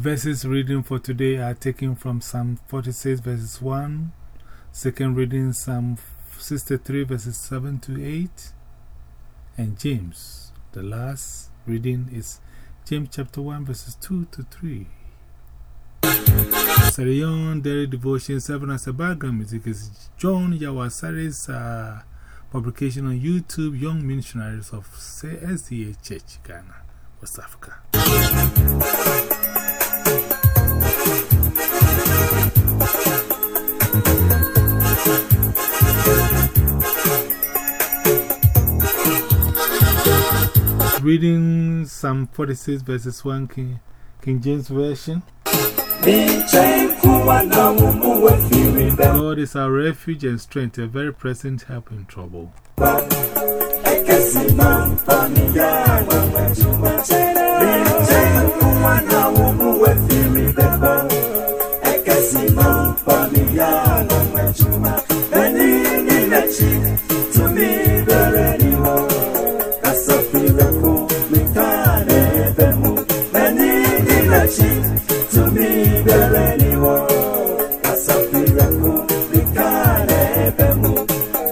Verses reading for today are taken from Psalm 46 verses 1, second reading Psalm 63 verses 7 to 8, and James. The last reading is James chapter 1 verses 2 to 3. Sarah Young Daily Devotion 7 as a background music is John Yawasari's uh, publication on YouTube, Young Missionaries of SDA Church, Ghana, West Africa. Reading Psalm 46 verses 1 King, King James Version. God is our refuge and strength, a very present help in trouble.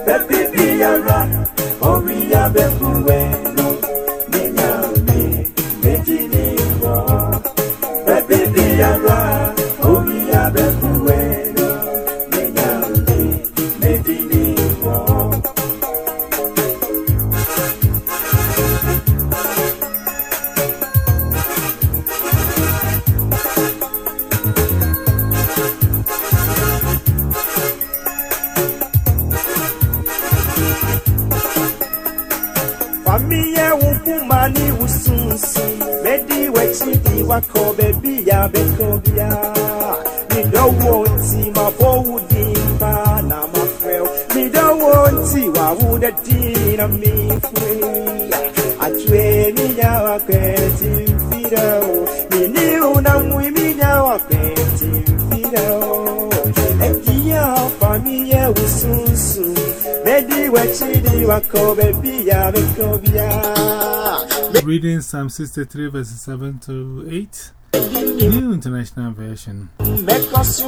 Famiye wukumani usunsu Medi wechidi wako bebi ya bekobia. Midowo nti mabowu dimba na mafreo Midowo nti wawude dina mifwe. Atwe minya wakweti mfidao Mini unamwi minya wakweti mfidao Ekia famiye usunsu Medi wechidi wako bebi ya bekobia Reading Psalm 63 verses 7 to 8. New International Version. Because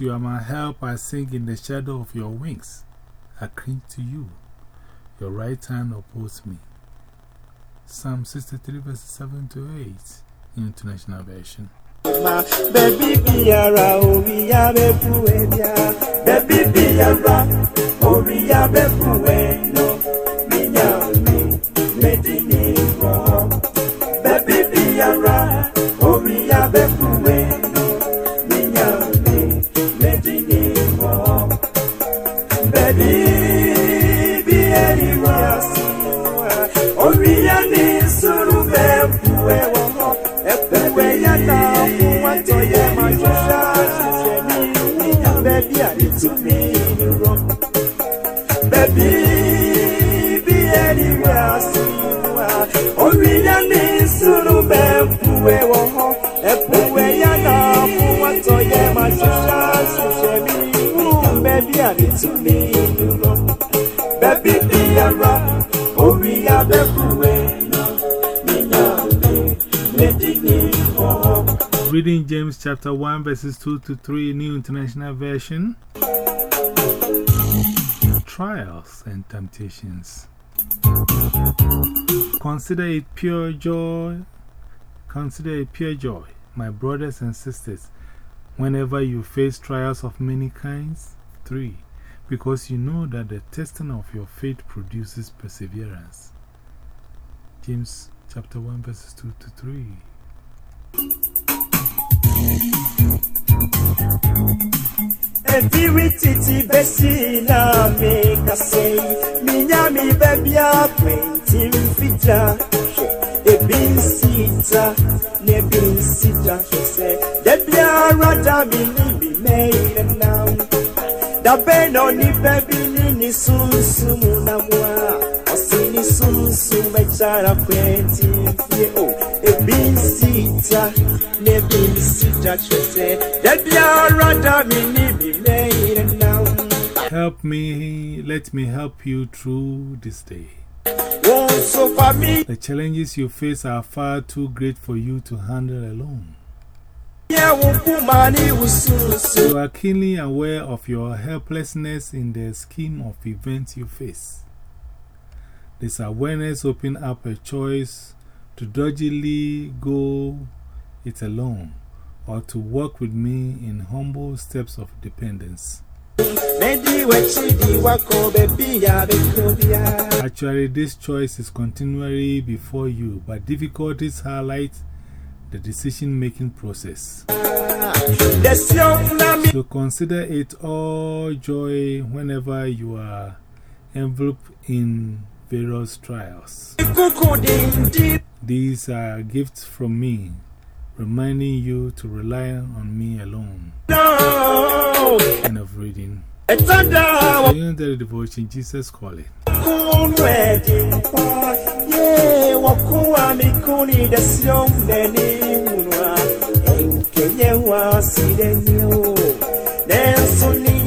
you are my help, I sing in the shadow of your wings. I cling to you. Your right hand opposes me. Psalm 63 verses 7 to 8. New International Version. Baby ya befu ebia Baby Baby biari wa Owi ya ni suru befu ewo ho Efuwe ya na wato ye ma shusha shushe mi Minya baby ali to me ro Baby be Reading James chapter 1 verses 2 to 3, New International Version. Trials and temptations. Consider it pure joy. Consider it pure joy, my brothers and sisters, whenever you face trials of many kinds. 3. Because you know that the testing of your faith produces perseverance. James chapter 1 verses 2 to 3. Every titi besi na me kase Minya mi baby a twenty fita E bin sita sita She say Debi a rada mi Da beno ni baby ni ni sunsu na mwa Osi ni sunsu mechara twenty fie Oh E bin sita Ne bin sita say Debi a rada mi ni made a now Help me, let me help you through this day. wọ́n so fa mi. The challenges you face are far too great for you to handle alone. You are keenly aware of your helplessness in the scheme of events you face. This awareness opens up a choice to dodgily go it alone or to walk with me in humble steps of dependence. mẹ́dí wẹ̀chí di wakọ̀ bẹ̀bí ya bẹ̀ kọ́ bíà. Actually, this choice is continually before you, but difficulties highlight the decision making process. dẹ̀sí ọ̀nà mi. So consider it all joy whenever you are enveloped in various trials. These are gifts from me, reminding you to rely on me alone. End of reading. wọ́n. Beyond the devotion, Jesus calling. ye wakuwa mikuni desiomdeni munwa. Enkenyewa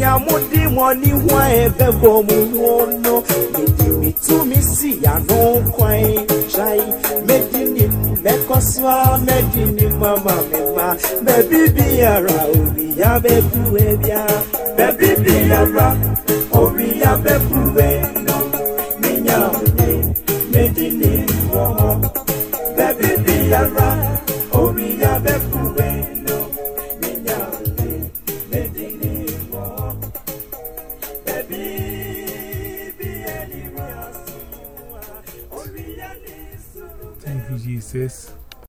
ya mudi mudimoni wa ebebo muwono midimitumi yanu kwai chai e medini mekoswa medini mama mema. Bebibiara obiya bebuebia ya obiya bebuebia Yes.